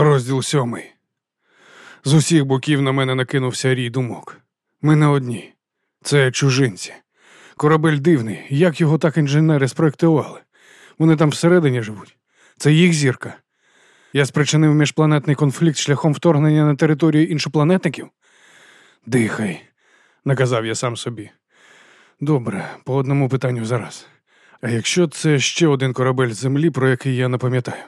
Розділ сьомий. З усіх боків на мене накинувся рій думок. Ми не одні. Це чужинці. Корабель дивний. Як його так інженери спроектували? Вони там всередині живуть. Це їх зірка. Я спричинив міжпланетний конфлікт шляхом вторгнення на територію іншопланетників? Дихай, наказав я сам собі. Добре, по одному питанню зараз. А якщо це ще один корабель землі, про який я не пам'ятаю?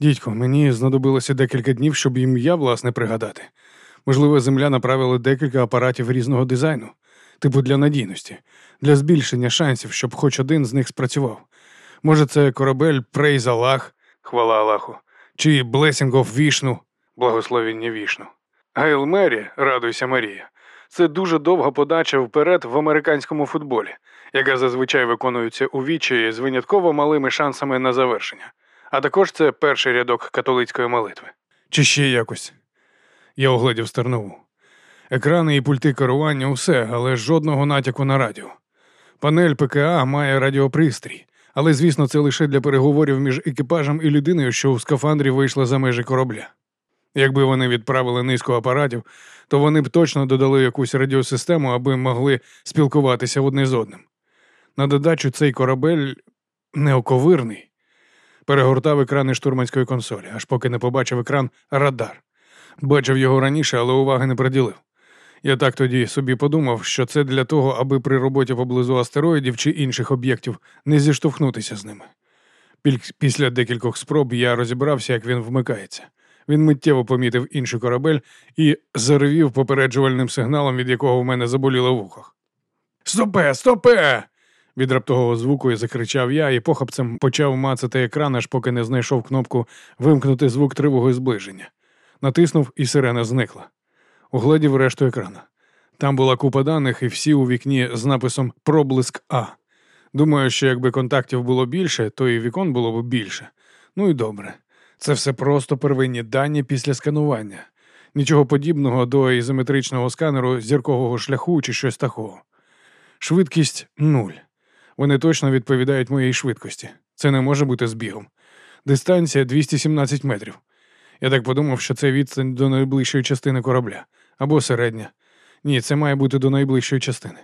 Дідько, мені знадобилося декілька днів, щоб ім'я, власне, пригадати. Можливо, земля направила декілька апаратів різного дизайну, типу для надійності, для збільшення шансів, щоб хоч один з них спрацював. Може, це корабель Прейз Аллах, хвала Аллаху, чи Blessing of Вішну, благословіння Вішну. Гейл Мері, радуйся Марія. Це дуже довга подача вперед в американському футболі, яка зазвичай виконується у вічі з винятково малими шансами на завершення. А також це перший рядок католицької молитви. Чи ще якось. Я оглядів стернову. Екрани і пульти керування усе, але жодного натяку на радіо. Панель ПКА має радіопристрій, але, звісно, це лише для переговорів між екіпажем і людиною, що у скафандрі вийшла за межі корабля. Якби вони відправили низку апаратів, то вони б точно додали якусь радіосистему, аби могли спілкуватися одне з одним. На додачу цей корабель неоковирний. Перегортав екрани штурманської консолі, аж поки не побачив екран Радар. Бачив його раніше, але уваги не приділив. Я так тоді собі подумав, що це для того, аби при роботі поблизу астероїдів чи інших об'єктів не зіштовхнутися з ними. Після декількох спроб я розібрався, як він вмикається. Він миттєво помітив інший корабель і заревів попереджувальним сигналом, від якого в мене заболіло в ухах. Стопе, стопе! Від раптового звуку закричав я і похапцем почав мацати екран, аж поки не знайшов кнопку вимкнути звук тривоги зближення. Натиснув, і сирена зникла. Угледів решту екрана. Там була купа даних, і всі у вікні з написом Проблиск А. Думаю, що якби контактів було більше, то і вікон було б більше. Ну і добре. Це все просто первинні дані після сканування. Нічого подібного до ізометричного сканеру зіркового шляху чи щось такого. Швидкість нуль. Вони точно відповідають моїй швидкості. Це не може бути збігом. Дистанція 217 метрів. Я так подумав, що це відстань до найближчої частини корабля або середня. Ні, це має бути до найближчої частини.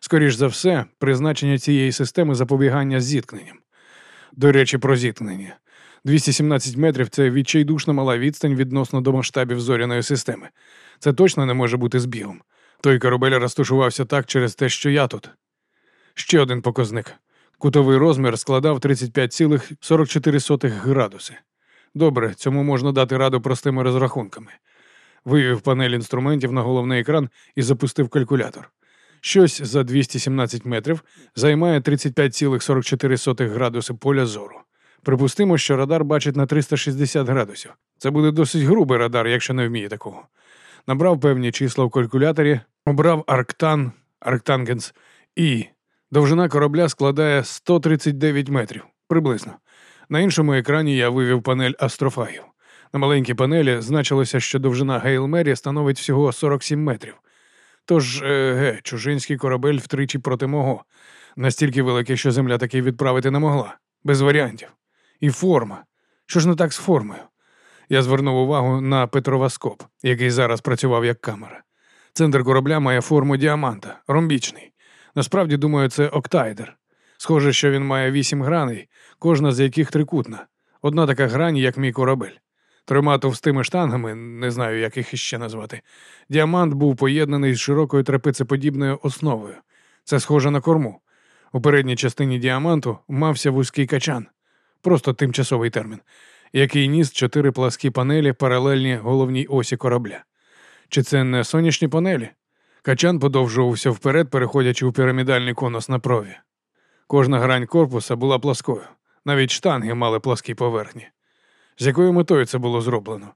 Скоріш за все, призначення цієї системи запобігання зіткненням. До речі, про зіткнення. 217 метрів це відчайдушна мала відстань відносно до масштабів зоряної системи. Це точно не може бути збігом. Той корабель розташувався так через те, що я тут. Ще один показник. Кутовий розмір складав 35,44 градуси. Добре, цьому можна дати раду простими розрахунками. Вивів панель інструментів на головний екран і запустив калькулятор. Щось за 217 метрів займає 35,44 градуси поля зору. Припустимо, що радар бачить на 360 градусів. Це буде досить грубий радар, якщо не вміє такого. Набрав певні числа в калькуляторі, обрав Арктан, Арктангенс і довжина корабля складає 139 метрів приблизно. На іншому екрані я вивів панель астрофагів. На маленькій панелі значилося, що довжина Гейл становить всього 47 метрів. Тож, е, ге, чужинський корабель втричі проти мого, настільки великий, що земля таки відправити не могла, без варіантів. І форма. Що ж не так з формою? Я звернув увагу на петровоскоп, який зараз працював як камера. Центр корабля має форму діаманта, ромбічний. Насправді, думаю, це октайдер. Схоже, що він має вісім граней, кожна з яких трикутна. Одна така грань, як мій корабель. Трьома товстими штангами, не знаю, як їх іще назвати. Діамант був поєднаний з широкою трапецеподібною основою. Це схоже на корму. У передній частині діаманту мався вузький качан, просто тимчасовий термін, який ніс чотири пласкі панелі, паралельні головній осі корабля. Чи це не сонячні панелі? Качан подовжувався вперед, переходячи у пірамідальний конус на прові. Кожна грань корпуса була пласкою, навіть штанги мали пласкі поверхні. З якою метою це було зроблено?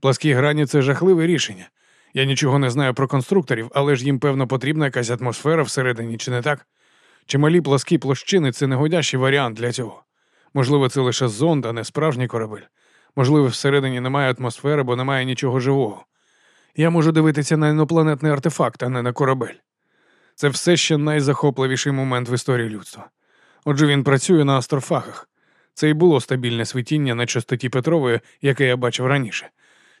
Пласкі грані це жахливе рішення. Я нічого не знаю про конструкторів, але ж їм, певно, потрібна якась атмосфера всередині, чи не так? Чималі пласкі площини це негодящий варіант для цього. Можливо, це лише зонд, а не справжній корабель. Можливо, всередині немає атмосфери, бо немає нічого живого. Я можу дивитися на інопланетний артефакт, а не на корабель. Це все ще найзахопливіший момент в історії людства. Отже, він працює на астрофагах. Це і було стабільне світіння на частоті Петрової, яке я бачив раніше.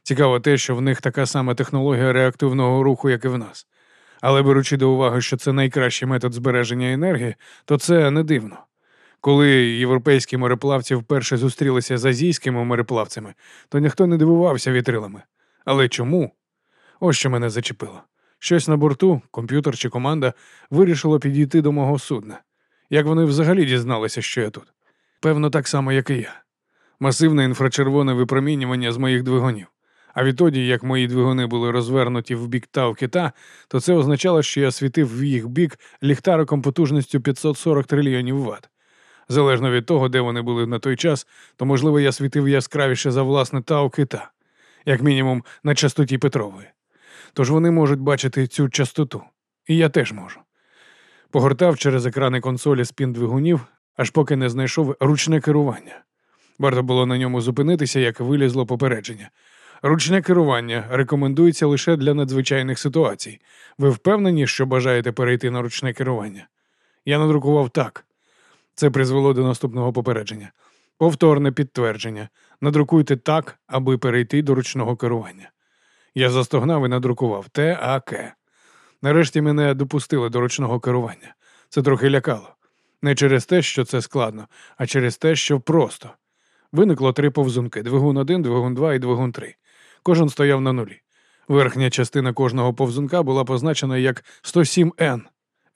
Цікаво те, що в них така сама технологія реактивного руху, як і в нас. Але беручи до уваги, що це найкращий метод збереження енергії, то це не дивно. Коли європейські мореплавці вперше зустрілися з азійськими мореплавцями, то ніхто не дивувався вітрилами. Але чому? Ось що мене зачепило. Щось на борту, комп'ютер чи команда, вирішило підійти до мого судна. Як вони взагалі дізналися, що я тут? Певно, так само, як і я. Масивне інфрачервоне випромінювання з моїх двигунів. А відтоді, як мої двигуни були розвернуті в бік та в кита, то це означало, що я світив в їх бік ліхтариком потужністю 540 трильйонів ватт. Залежно від того, де вони були на той час, то, можливо, я світив яскравіше за власне тау кита, як мінімум на частоті Петрової. Тож вони можуть бачити цю частоту. І я теж можу. Погортав через екрани консолі спін двигунів, аж поки не знайшов ручне керування. Варто було на ньому зупинитися, як вилізло попередження. Ручне керування рекомендується лише для надзвичайних ситуацій. Ви впевнені, що бажаєте перейти на ручне керування? Я надрукував так. Це призвело до наступного попередження. Повторне підтвердження. Надрукуйте так, аби перейти до ручного керування. Я застогнав і надрукував ТАК. Нарешті мене допустили до ручного керування. Це трохи лякало. Не через те, що це складно, а через те, що просто. Виникло три повзунки: двигун 1, двигун 2 і двигун 3. Кожен стояв на нулі. Верхня частина кожного повзунка була позначена як 107N.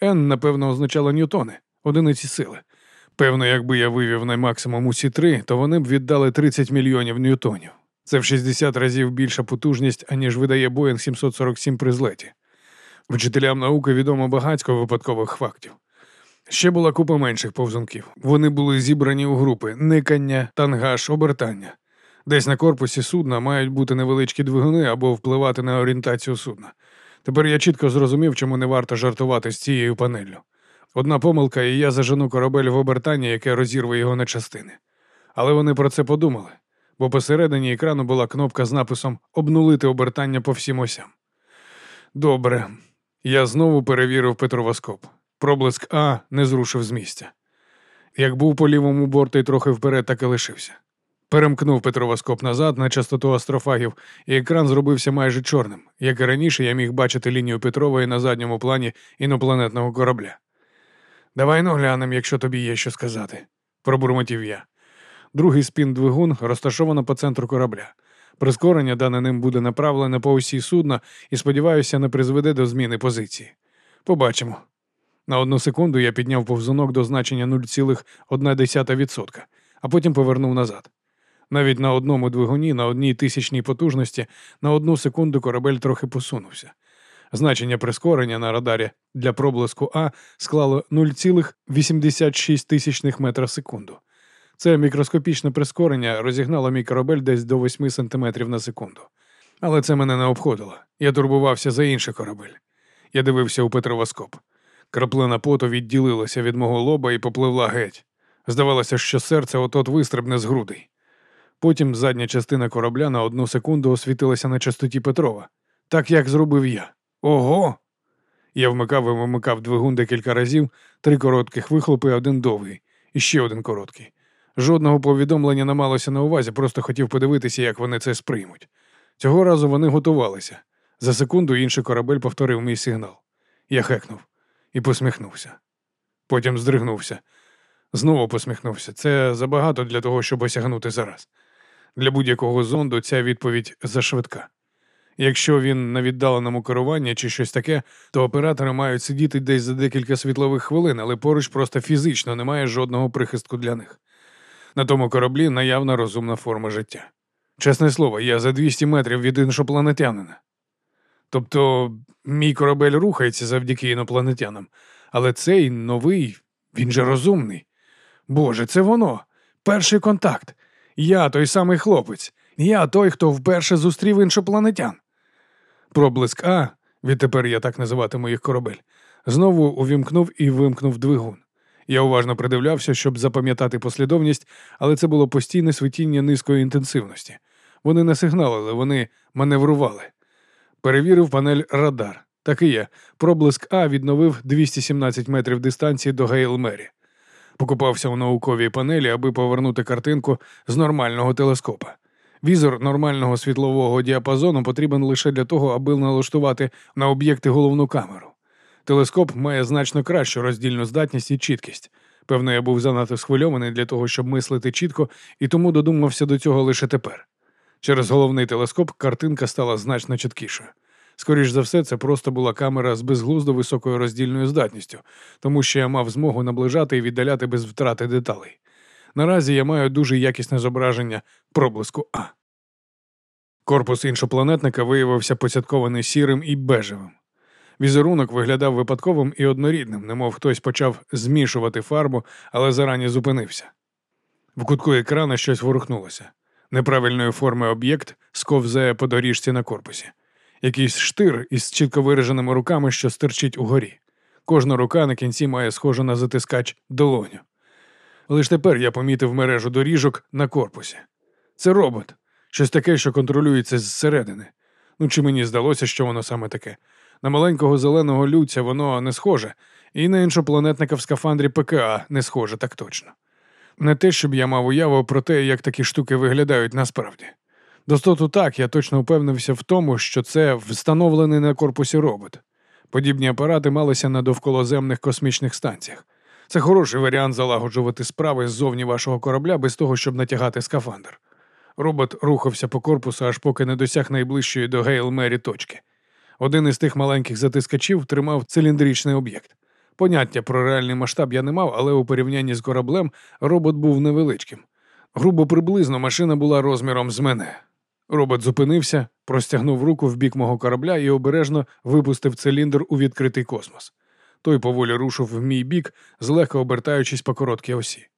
N, напевно, означало ньютони, одиниці сили. Певно, якби я вивів на максимум усі три, то вони б віддали 30 мільйонів ньютонів. Це в 60 разів більша потужність, аніж видає Боїнг 747 при злеті. Вчителям науки відомо багатько випадкових фактів. Ще була купа менших повзунків. Вони були зібрані у групи никання, тангаж, обертання. Десь на корпусі судна мають бути невеличкі двигуни або впливати на орієнтацію судна. Тепер я чітко зрозумів, чому не варто жартувати з цією панеллю. Одна помилка, і я зажену корабель в обертання, яке розірве його на частини. Але вони про це подумали, бо посередині екрану була кнопка з написом Обнулити обертання по всім осям. Добре. Я знову перевірив петровоскоп. Проблиск А не зрушив з місця. Як був по лівому борту і трохи вперед, так і лишився. Перемкнув петровоскоп назад на частоту астрофагів, і екран зробився майже чорним. Як і раніше, я міг бачити лінію Петрової на задньому плані інопланетного корабля. Давай ну глянем, якщо тобі є що сказати, пробурмотів я. Другий спін двигун розташовано по центру корабля. Прискорення дане ним буде направлене по усі судна і, сподіваюся, не призведе до зміни позиції. Побачимо. На одну секунду я підняв повзунок до значення 0,1%, а потім повернув назад. Навіть на одному двигуні, на одній тисячній потужності, на одну секунду корабель трохи посунувся. Значення прискорення на радарі для проблиску А склало 0,86 метра секунду. Це мікроскопічне прискорення розігнало мій корабель десь до 8 см на секунду. Але це мене не обходило. Я турбувався за інший корабель. Я дивився у петровоскоп. Краплина поту відділилася від мого лоба і попливла геть. Здавалося, що серце отот вистрибне з грудей. Потім задня частина корабля на одну секунду освітилася на частоті Петрова, так як зробив я. Ого! Я вмикав і вимикав двигун декілька разів, три коротких вихлопи, один довгий, і ще один короткий. Жодного повідомлення не малося на увазі, просто хотів подивитися, як вони це сприймуть. Цього разу вони готувалися. За секунду інший корабель повторив мій сигнал. Я хекнув і посміхнувся. Потім здригнувся. Знову посміхнувся. Це забагато для того, щоб осягнути зараз. Для будь-якого зонду ця відповідь зашвидка. Якщо він на віддаленому керуванні чи щось таке, то оператори мають сидіти десь за декілька світлових хвилин, але поруч просто фізично немає жодного прихистку для них. На тому кораблі наявна розумна форма життя. Чесне слово, я за 200 метрів від іншопланетянина. Тобто мій корабель рухається завдяки інопланетянам, але цей новий, він же розумний. Боже, це воно. Перший контакт. Я той самий хлопець. Я той, хто вперше зустрів іншопланетян. Проблиск А, відтепер я так називатиму їх корабель, знову увімкнув і вимкнув двигун. Я уважно придивлявся, щоб запам'ятати послідовність, але це було постійне світіння низької інтенсивності. Вони не сигналили, вони маневрували. Перевірив панель Радар. Так і є. Проблиск А відновив 217 метрів дистанції до Гейл-Мері. Покупався у науковій панелі, аби повернути картинку з нормального телескопа. Візор нормального світлового діапазону потрібен лише для того, аби налаштувати на об'єкти головну камеру. Телескоп має значно кращу роздільну здатність і чіткість. Певно, я був занадто схвильований для того, щоб мислити чітко, і тому додумався до цього лише тепер. Через головний телескоп картинка стала значно чіткішою. Скоріш за все, це просто була камера з безглуздо високою роздільною здатністю, тому що я мав змогу наближати і віддаляти без втрати деталей. Наразі я маю дуже якісне зображення проблиску А. Корпус іншопланетника виявився поцяткований сірим і бежевим. Візерунок виглядав випадковим і однорідним, немов хтось почав змішувати фарбу, але зарані зупинився. В кутку екрана щось ворухнулося. Неправильної форми об'єкт сковзає по доріжці на корпусі. Якийсь штир із чітко вираженими руками, що стирчить угорі. Кожна рука на кінці має схожу на затискач долоню. Лише тепер я помітив мережу доріжок на корпусі. Це робот, щось таке, що контролюється зсередини. Ну чи мені здалося, що воно саме таке? На маленького зеленого люця воно не схоже, і на іншопланетника в скафандрі ПКА не схоже так точно. Не те, щоб я мав уяву про те, як такі штуки виглядають насправді. Достоту так, я точно впевнився в тому, що це встановлений на корпусі робот. Подібні апарати малися на довколоземних космічних станціях. Це хороший варіант залагоджувати справи ззовні вашого корабля без того, щоб натягати скафандр. Робот рухався по корпусу, аж поки не досяг найближчої до Гейл Мері точки. Один із тих маленьких затискачів тримав циліндричний об'єкт. Поняття про реальний масштаб я не мав, але у порівнянні з кораблем робот був невеличким. Грубо приблизно машина була розміром з мене. Робот зупинився, простягнув руку в бік мого корабля і обережно випустив циліндр у відкритий космос. Той поволі рушив в мій бік, злегка обертаючись по короткій осі.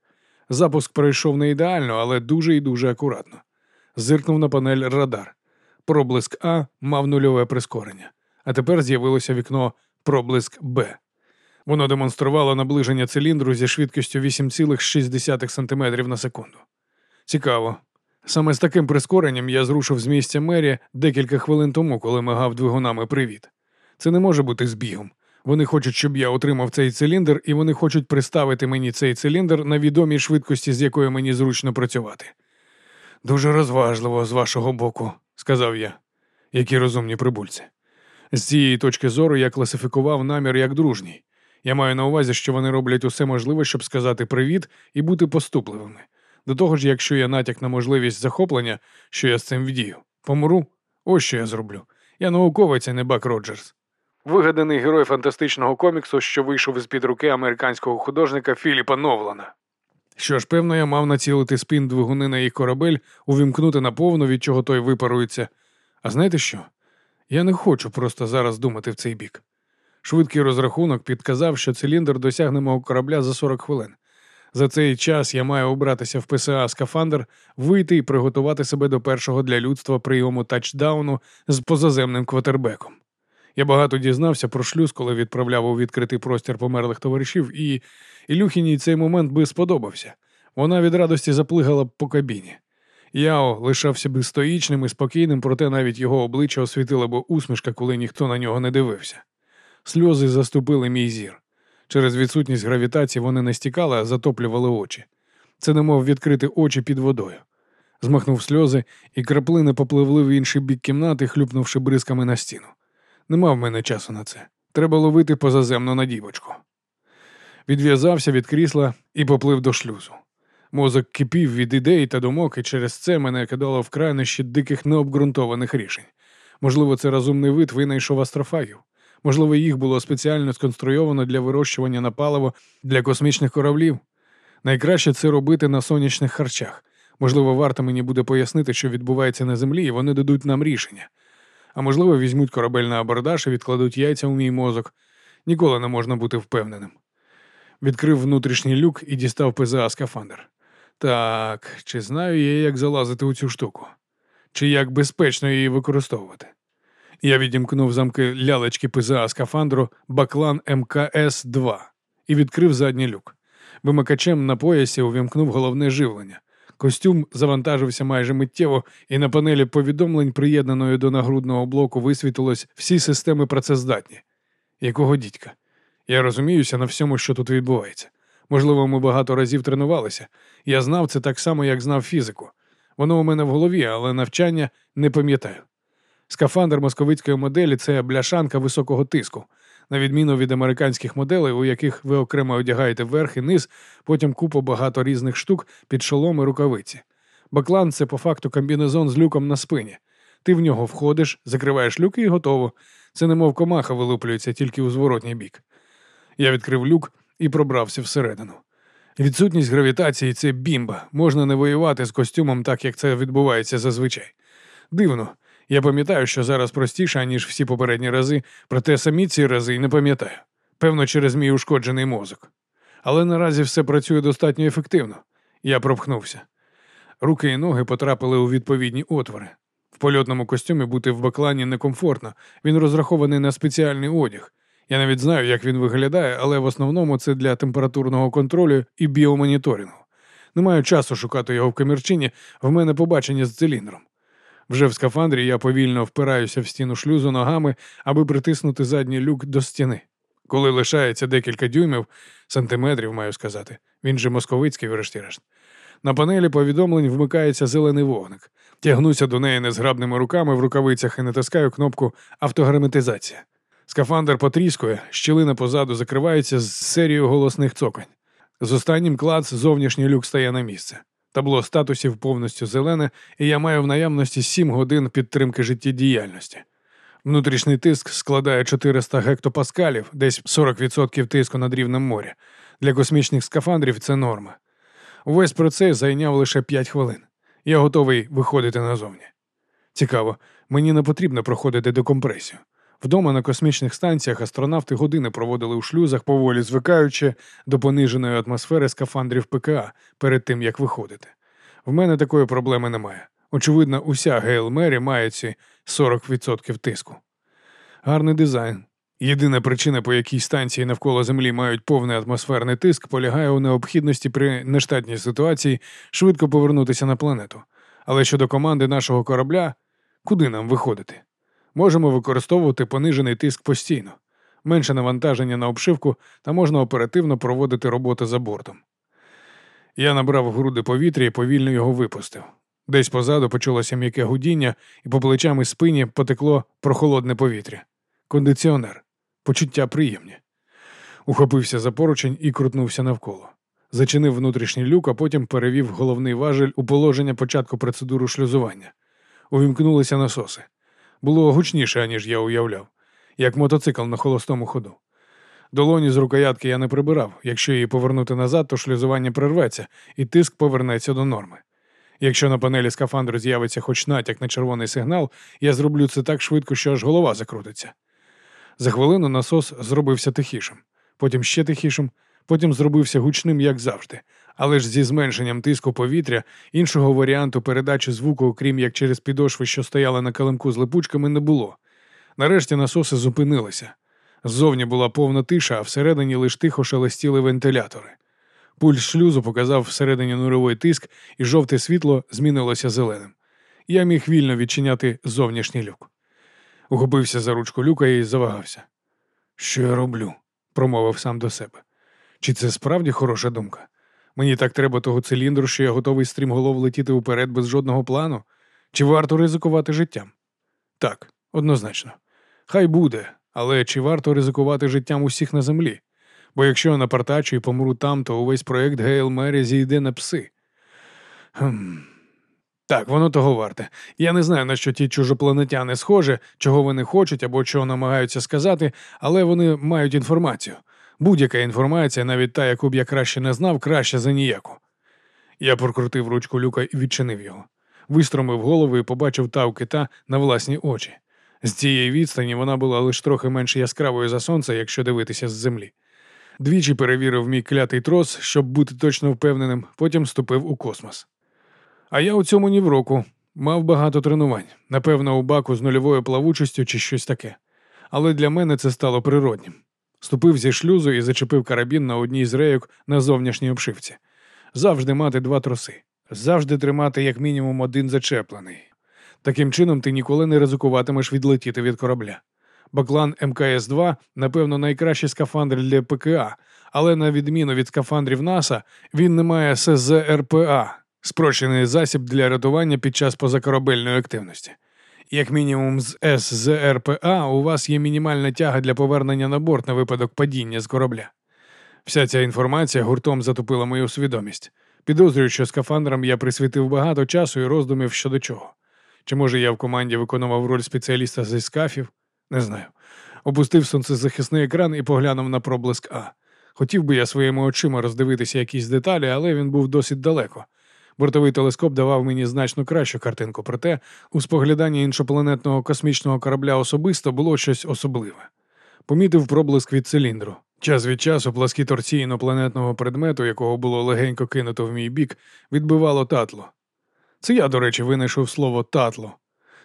Запуск пройшов не ідеально, але дуже і дуже акуратно. Зиркнув на панель радар. Проблиск А мав нульове прискорення, а тепер з'явилося вікно проблиск Б. Воно демонструвало наближення циліндру зі швидкістю 8,6 см на секунду. Цікаво. Саме з таким прискоренням я зрушив з місця мері декілька хвилин тому, коли мигав двигунами привіт. Це не може бути збігом. Вони хочуть, щоб я отримав цей циліндр, і вони хочуть приставити мені цей циліндр на відомій швидкості, з якою мені зручно працювати. Дуже розважливо з вашого боку, сказав я, які розумні прибульці. З цієї точки зору я класифікував намір як дружній. Я маю на увазі, що вони роблять усе можливе, щоб сказати привіт і бути поступливими. До того ж, якщо я натяк на можливість захоплення, що я з цим вдію, помру, ось що я зроблю. Я науковець, а не Бак Роджерс. Вигаданий герой фантастичного коміксу, що вийшов із під руки американського художника Філіпа Новлана. Що ж, певно, я мав націлити спін двигуни на їх корабель, увімкнути наповну, від чого той випарується. А знаєте що? Я не хочу просто зараз думати в цей бік. Швидкий розрахунок підказав, що циліндр досягне мого корабля за 40 хвилин. За цей час я маю обратися в ПСА скафандр, вийти і приготувати себе до першого для людства прийому тачдауну з позаземним квотербеком. Я багато дізнався про шлюз, коли відправляв у відкритий простір померлих товаришів, і Ілюхіній цей момент би сподобався. Вона від радості заплигала б по кабіні. Яо лишався би стоїчним і спокійним, проте навіть його обличчя освітила б усмішка, коли ніхто на нього не дивився. Сльози заступили мій зір. Через відсутність гравітації вони не стікали, а затоплювали очі. Це немов відкрити очі під водою. Змахнув сльози, і краплини попливли в інший бік кімнати, хлюпнувши бризками на стіну. Нема в мене часу на це. Треба ловити позаземно на дівочку. Відв'язався від крісла і поплив до шлюзу. Мозок кипів від ідей та думок, і через це мене кидало в крайнощі диких необґрунтованих рішень. Можливо, це розумний вид винайшов астрофагів. Можливо, їх було спеціально сконструйовано для вирощування на паливо для космічних кораблів. Найкраще це робити на сонячних харчах. Можливо, варто мені буде пояснити, що відбувається на землі, і вони дадуть нам рішення. А можливо, візьмуть корабель на абордаж і відкладуть яйця у мій мозок. Ніколи не можна бути впевненим. Відкрив внутрішній люк і дістав ПЗА скафандр. Так, чи знаю я, як залазити у цю штуку? Чи як безпечно її використовувати? Я відімкнув замки лялечки ПЗА скафандру Баклан МКС 2 і відкрив задній люк. Вимикачем на поясі увімкнув головне живлення. Костюм завантажився майже миттєво, і на панелі повідомлень, приєднаної до нагрудного блоку, висвітилось всі системи працездатні. Якого дідька? Я розуміюся на всьому, що тут відбувається. Можливо, ми багато разів тренувалися. Я знав це так само, як знав фізику. Воно у мене в голові, але навчання не пам'ятаю. Скафандр московицької моделі це бляшанка високого тиску, на відміну від американських моделей, у яких ви окремо одягаєте верх і низ, потім купу багато різних штук під шолом і рукавиці. Баклан це по факту комбінезон з люком на спині. Ти в нього входиш, закриваєш люки і готово. Це немов комаха вилуплюється тільки у зворотній бік. Я відкрив люк і пробрався всередину. Відсутність гравітації це бімба. Можна не воювати з костюмом так, як це відбувається зазвичай. Дивно. Я пам'ятаю, що зараз простіше, ніж всі попередні рази, проте самі ці рази не пам'ятаю. Певно, через мій ушкоджений мозок. Але наразі все працює достатньо ефективно. Я пропхнувся. Руки і ноги потрапили у відповідні отвори. В польотному костюмі бути в баклані некомфортно, він розрахований на спеціальний одяг. Я навіть знаю, як він виглядає, але в основному це для температурного контролю і біомоніторингу. Не маю часу шукати його в камірчині, в мене побачення з циліндром. Вже в скафандрі я повільно впираюся в стіну шлюзу ногами, аби притиснути задній люк до стіни. Коли лишається декілька дюймів, сантиметрів, маю сказати, він же московицький, врешті-решт. На панелі повідомлень вмикається зелений вогник. Тягнуся до неї незграбними руками в рукавицях і натискаю кнопку автогерметизація. Скафандр потріскує, щілина позаду закривається з серією голосних цокань. З останнім клац зовнішній люк стає на місце. Табло статусів повністю зелене, і я маю в наявності 7 годин підтримки життєдіяльності. Внутрішній тиск складає 400 гектопаскалів, десь 40% тиску над рівнем моря. Для космічних скафандрів це норма. Увесь процес зайняв лише 5 хвилин. Я готовий виходити назовні. Цікаво, мені не потрібно проходити декомпресію. Вдома на космічних станціях астронавти години проводили у шлюзах, поволі звикаючи до пониженої атмосфери скафандрів ПКА перед тим, як виходити. В мене такої проблеми немає. Очевидно, уся Гейл Мері має ці 40% тиску. Гарний дизайн. Єдина причина, по якій станції навколо Землі мають повний атмосферний тиск, полягає у необхідності при нештатній ситуації швидко повернутися на планету. Але щодо команди нашого корабля, куди нам виходити? Можемо використовувати понижений тиск постійно, менше навантаження на обшивку та можна оперативно проводити роботи за бортом. Я набрав груди повітря і повільно його випустив. Десь позаду почулося м'яке гудіння, і по плечам і спині потекло прохолодне повітря. Кондиціонер, почуття приємні. Ухопився за поручень і крутнувся навколо. Зачинив внутрішній люк, а потім перевів головний важель у положення початку процедури шлюзування. Увімкнулися насоси. Було гучніше, аніж я уявляв, як мотоцикл на холостому ходу. Долоні з рукоятки я не прибирав. Якщо її повернути назад, то шлюзування прерветься, і тиск повернеться до норми. Якщо на панелі скафандру з'явиться хоч натяк на червоний сигнал, я зроблю це так швидко, що аж голова закрутиться. За хвилину насос зробився тихішим, потім ще тихішим, потім зробився гучним, як завжди, але ж зі зменшенням тиску повітря іншого варіанту передачі звуку, окрім як через підошви, що стояли на калимку з липучками, не було. Нарешті насоси зупинилися. Ззовні була повна тиша, а всередині лиш тихо шелестіли вентилятори. Пульс шлюзу показав всередині нульовий тиск, і жовте світло змінилося зеленим. Я міг вільно відчиняти зовнішній люк. Ухопився за ручку люка і завагався. Що я роблю? промовив сам до себе. Чи це справді хороша думка? Мені так треба того циліндру, що я готовий стрімголов летіти уперед без жодного плану? Чи варто ризикувати життям? Так, однозначно. Хай буде, але чи варто ризикувати життям усіх на землі? Бо якщо я напартачу і помру там, то увесь проєкт Гейл Мері зійде на пси. Хм. Так, воно того варте. Я не знаю, на що ті чужопланетяни схожі, чого вони хочуть або чого намагаються сказати, але вони мають інформацію. Будь-яка інформація, навіть та, яку б я краще не знав, краще за ніяку. Я прокрутив ручку люка і відчинив його. Вистромив голову і побачив тав кита на власні очі. З цієї відстані вона була лише трохи менш яскравою за сонце, якщо дивитися з землі. Двічі перевірив мій клятий трос, щоб бути точно впевненим, потім ступив у космос. А я у цьому ні в року. Мав багато тренувань, напевно, у баку з нульовою плавучістю чи щось таке. Але для мене це стало природнім. Ступив зі шлюзу і зачепив карабін на одній з рейок на зовнішній обшивці. Завжди мати два троси, завжди тримати як мінімум один зачеплений. Таким чином ти ніколи не ризикуватимеш відлетіти від корабля. Баклан МКС-2, напевно, найкращий скафандр для ПКА, але на відміну від скафандрів НАСА, він не має СЗРПА спрощений засіб для рятування під час позакорабельної активності. Як мінімум, з СЗРПА у вас є мінімальна тяга для повернення на борт на випадок падіння з корабля. Вся ця інформація гуртом затопила мою свідомість. Підозрюю, що скафандрам я присвятив багато часу і роздумів щодо чого. Чи може я в команді виконував роль спеціаліста зі скафів? Не знаю. Опустив сонцезахисний екран і поглянув на проблиск А. Хотів би я своїми очима роздивитися якісь деталі, але він був досить далеко. Бортовий телескоп давав мені значно кращу картинку, проте у спогляданні іншопланетного космічного корабля особисто було щось особливе. Помітив проблиск від циліндру. Час від часу пласкі торці інопланетного предмету, якого було легенько кинуто в мій бік, відбивало татло. Це я, до речі, винайшов слово татло.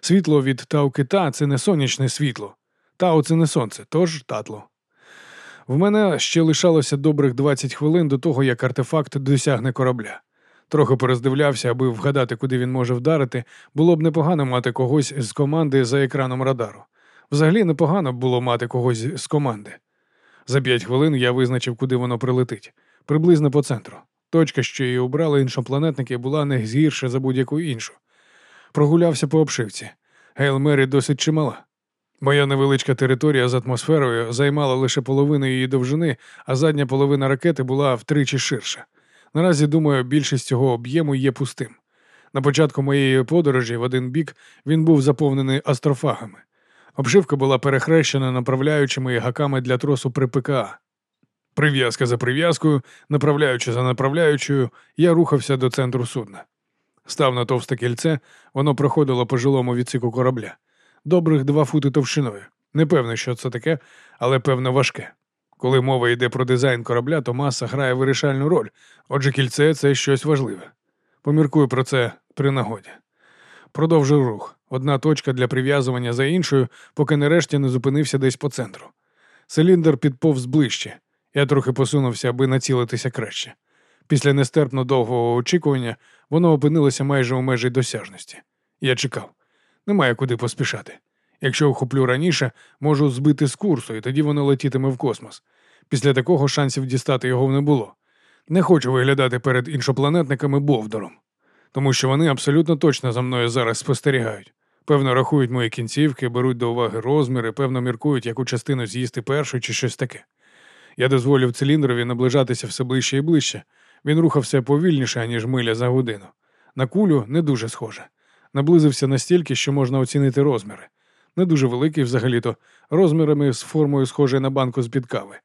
Світло від Тау-Кита – це не сонячне світло. Тау це не сонце, тож татло. В мене ще лишалося добрих 20 хвилин до того, як артефакт досягне корабля. Трохи пороздивлявся, аби вгадати, куди він може вдарити, було б непогано мати когось з команди за екраном радару. Взагалі непогано було мати когось з команди. За п'ять хвилин я визначив, куди воно прилетить, приблизно по центру. Точка, що її обрали іншопланетники, була не гірша за будь-яку іншу. Прогулявся по обшивці. Гейл Мері досить чимала. Моя невеличка територія з атмосферою займала лише половину її довжини, а задня половина ракети була втричі ширша. Наразі, думаю, більшість цього об'єму є пустим. На початку моєї подорожі в один бік він був заповнений астрофагами. Обшивка була перехрещена направляючими і гаками для тросу при ПКА. Прив'язка за прив'язкою, направляючи за направляючою, я рухався до центру судна. Став на товсте кільце, воно проходило по жилому відсіку корабля. Добрих два фути товщиною. Не певно, що це таке, але певно важке. Коли мова йде про дизайн корабля, то маса грає вирішальну роль, отже, кільце це щось важливе. Поміркую про це при нагоді. Продовжив рух. Одна точка для прив'язування за іншою, поки нарешті не зупинився десь по центру. Циліндр підповз ближче. Я трохи посунувся, аби націлитися краще. Після нестерпно довгого очікування воно опинилося майже у межі досяжності. Я чекав. Немає куди поспішати. Якщо охоплю раніше, можу збити з курсу, і тоді воно летітиме в космос. Після такого шансів дістати його не було. Не хочу виглядати перед іншопланетниками Бовдором, тому що вони абсолютно точно за мною зараз спостерігають. Певно, рахують мої кінцівки, беруть до уваги розміри, певно, міркують, яку частину з'їсти першу чи щось таке. Я дозволив циліндрові наближатися все ближче і ближче. Він рухався повільніше, ніж миля за годину. На кулю не дуже схоже. Наблизився настільки, що можна оцінити розміри. Не дуже великий взагалі-то, розмірами з формою схожий на банку з-під кави.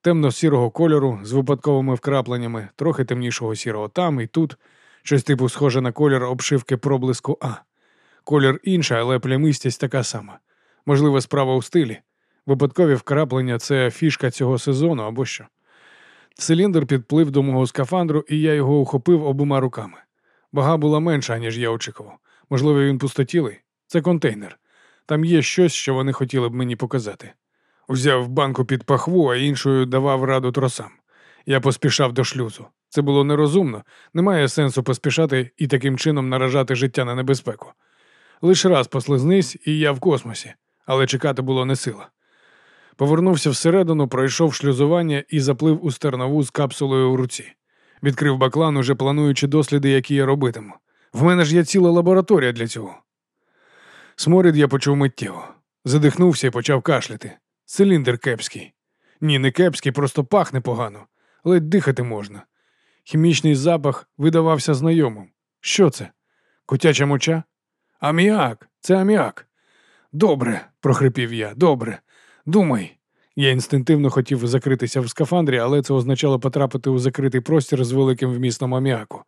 Темно-сірого кольору з випадковими вкрапленнями, трохи темнішого сірого там і тут, щось типу схоже на колір обшивки проблиску А. Колір інший, але плямистість така сама. Можливо, справа у стилі. Випадкові вкраплення це фішка цього сезону або що. Циліндр підплив до мого скафандру, і я його ухопив обома руками. Вага була менша, ніж я очікував. Можливо, він пустотілий. Це контейнер. Там є щось, що вони хотіли б мені показати. Взяв банку під пахву, а іншою давав раду тросам. Я поспішав до шлюзу. Це було нерозумно, немає сенсу поспішати і таким чином наражати життя на небезпеку. Лише раз послизнись, і я в космосі, але чекати було не сила. Повернувся всередину, пройшов шлюзування і заплив у стернову з капсулою у руці. Відкрив баклан, уже плануючи досліди, які я робитиму. В мене ж є ціла лабораторія для цього. Сморід я почув миттєво. Задихнувся і почав кашляти. Циліндр кепський. Ні, не кепський, просто пахне погано. Ледь дихати можна. Хімічний запах видавався знайомим. Що це? Котяча моча? Аміак, це аміак. Добре, прохрипів я, добре. Думай. Я інстинктивно хотів закритися в скафандрі, але це означало потрапити у закритий простір з великим вмістом аміаку.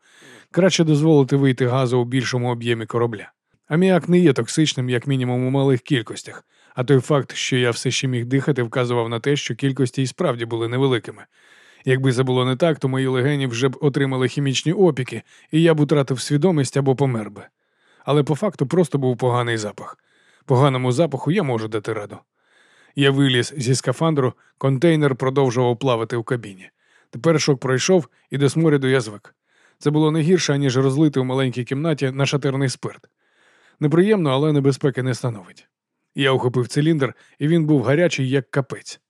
Краще дозволити вийти газу у більшому об'ємі корабля. Аміак не є токсичним, як мінімум, у малих кількостях, а той факт, що я все ще міг дихати, вказував на те, що кількості і справді були невеликими. Якби це було не так, то мої легені вже б отримали хімічні опіки, і я б утратив свідомість або помер би. Але по факту просто був поганий запах. Поганому запаху я можу дати раду. Я виліз зі скафандру, контейнер продовжував плавати у кабіні. Тепер шок пройшов, і до сморіду я звик. Це було не гірше, ніж розлити у маленькій кімнаті нашатирний спирт. Неприємно, але небезпеки не становить. Я ухопив циліндр, і він був гарячий, як капець.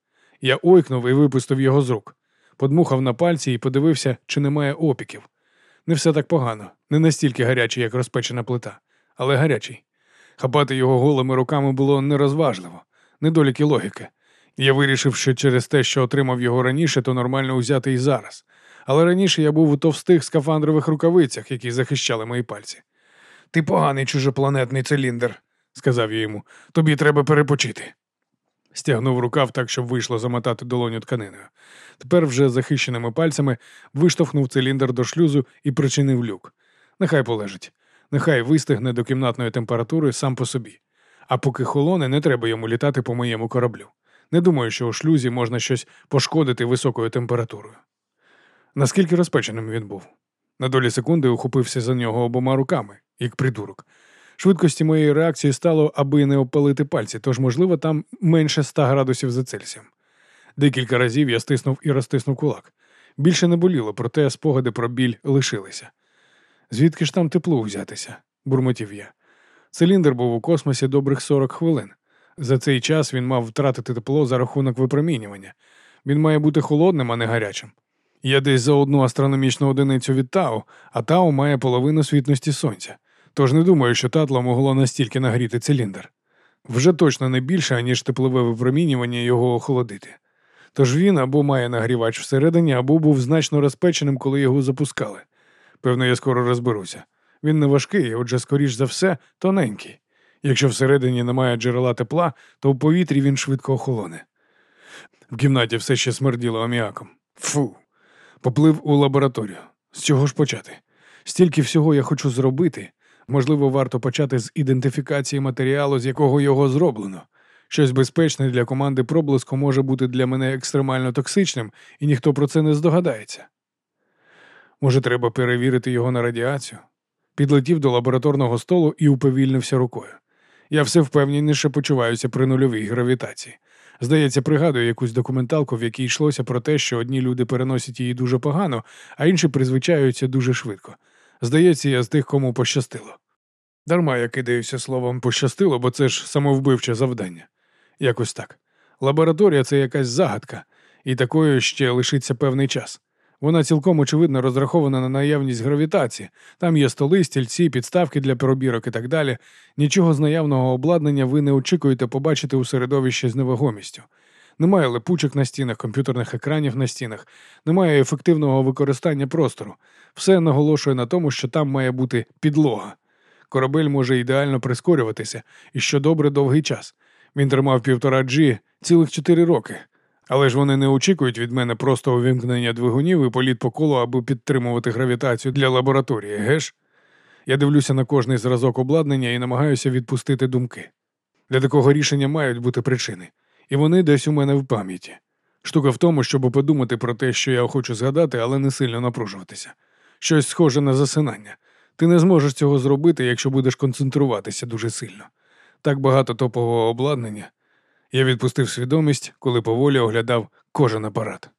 Я ойкнув і випустив його з рук, подмухав на пальці і подивився, чи немає опіків. Не все так погано, не настільки гарячий, як розпечена плита, але гарячий. Хапати його голими руками було нерозважливо, недоліки логіки. Я вирішив, що через те, що отримав його раніше, то нормально узяти і зараз. Але раніше я був у товстих скафандрових рукавицях, які захищали мої пальці. Ти поганий чужопланетний циліндр, сказав я йому. Тобі треба перепочити. Стягнув рукав так, щоб вийшло замотати долоню тканиною. Тепер вже захищеними пальцями виштовхнув циліндр до шлюзу і причинив люк. Нехай полежить, нехай вистигне до кімнатної температури сам по собі. А поки холоне, не треба йому літати по моєму кораблю. Не думаю, що у шлюзі можна щось пошкодити високою температурою. Наскільки розпеченим він був? На долі секунди ухопився за нього обома руками, як придурок. Швидкості моєї реакції стало, аби не опалити пальці, тож, можливо, там менше 100 градусів за Цельсієм. Декілька разів я стиснув і розтиснув кулак. Більше не боліло, проте спогади про біль лишилися. Звідки ж там тепло взятися? бурмотів я. Циліндр був у космосі добрих 40 хвилин. За цей час він мав втратити тепло за рахунок випромінювання. Він має бути холодним, а не гарячим. Я десь за одну астрономічну одиницю від Тау, а Тау має половину світності сонця. Тож не думаю, що татло могло настільки нагріти циліндр. Вже точно не більше, ніж теплове випромінювання його охолодити. Тож він або має нагрівач всередині, або був значно розпеченим, коли його запускали. Певно, я скоро розберуся. Він не важкий, отже, скоріш за все, тоненький. Якщо всередині немає джерела тепла, то в повітрі він швидко охолоне. В кімнаті все ще смерділо аміаком. Фу. Поплив у лабораторію. З чого ж почати? Стільки всього я хочу зробити. Можливо, варто почати з ідентифікації матеріалу, з якого його зроблено. Щось безпечне для команди проблиску може бути для мене екстремально токсичним, і ніхто про це не здогадається. Може, треба перевірити його на радіацію? Підлетів до лабораторного столу і уповільнився рукою. Я все впевненіше почуваюся при нульовій гравітації. Здається, пригадую якусь документалку, в якій йшлося про те, що одні люди переносять її дуже погано, а інші призвичаються дуже швидко. Здається, я з тих, кому пощастило. Дарма я кидаюся словом пощастило, бо це ж самовбивче завдання. Якось так. Лабораторія це якась загадка, і такою ще лишиться певний час. Вона цілком очевидно розрахована на наявність гравітації. Там є столи, стільці, підставки для пробірок і так далі. Нічого з наявного обладнання ви не очікуєте побачити у середовищі з невагомістю. Немає липучок на стінах, комп'ютерних екранів на стінах, немає ефективного використання простору. Все наголошує на тому, що там має бути підлога. Корабель може ідеально прискорюватися, і що добре довгий час. Він тримав півтора G цілих чотири роки. Але ж вони не очікують від мене просто увімкнення двигунів і політ по колу, аби підтримувати гравітацію для лабораторії, геш? Я дивлюся на кожний зразок обладнання і намагаюся відпустити думки. Для такого рішення мають бути причини, і вони десь у мене в пам'яті. Штука в тому, щоб подумати про те, що я хочу згадати, але не сильно напружуватися. Щось схоже на засинання. Ти не зможеш цього зробити, якщо будеш концентруватися дуже сильно. Так багато топового обладнання. Я відпустив свідомість, коли поволі оглядав кожен апарат.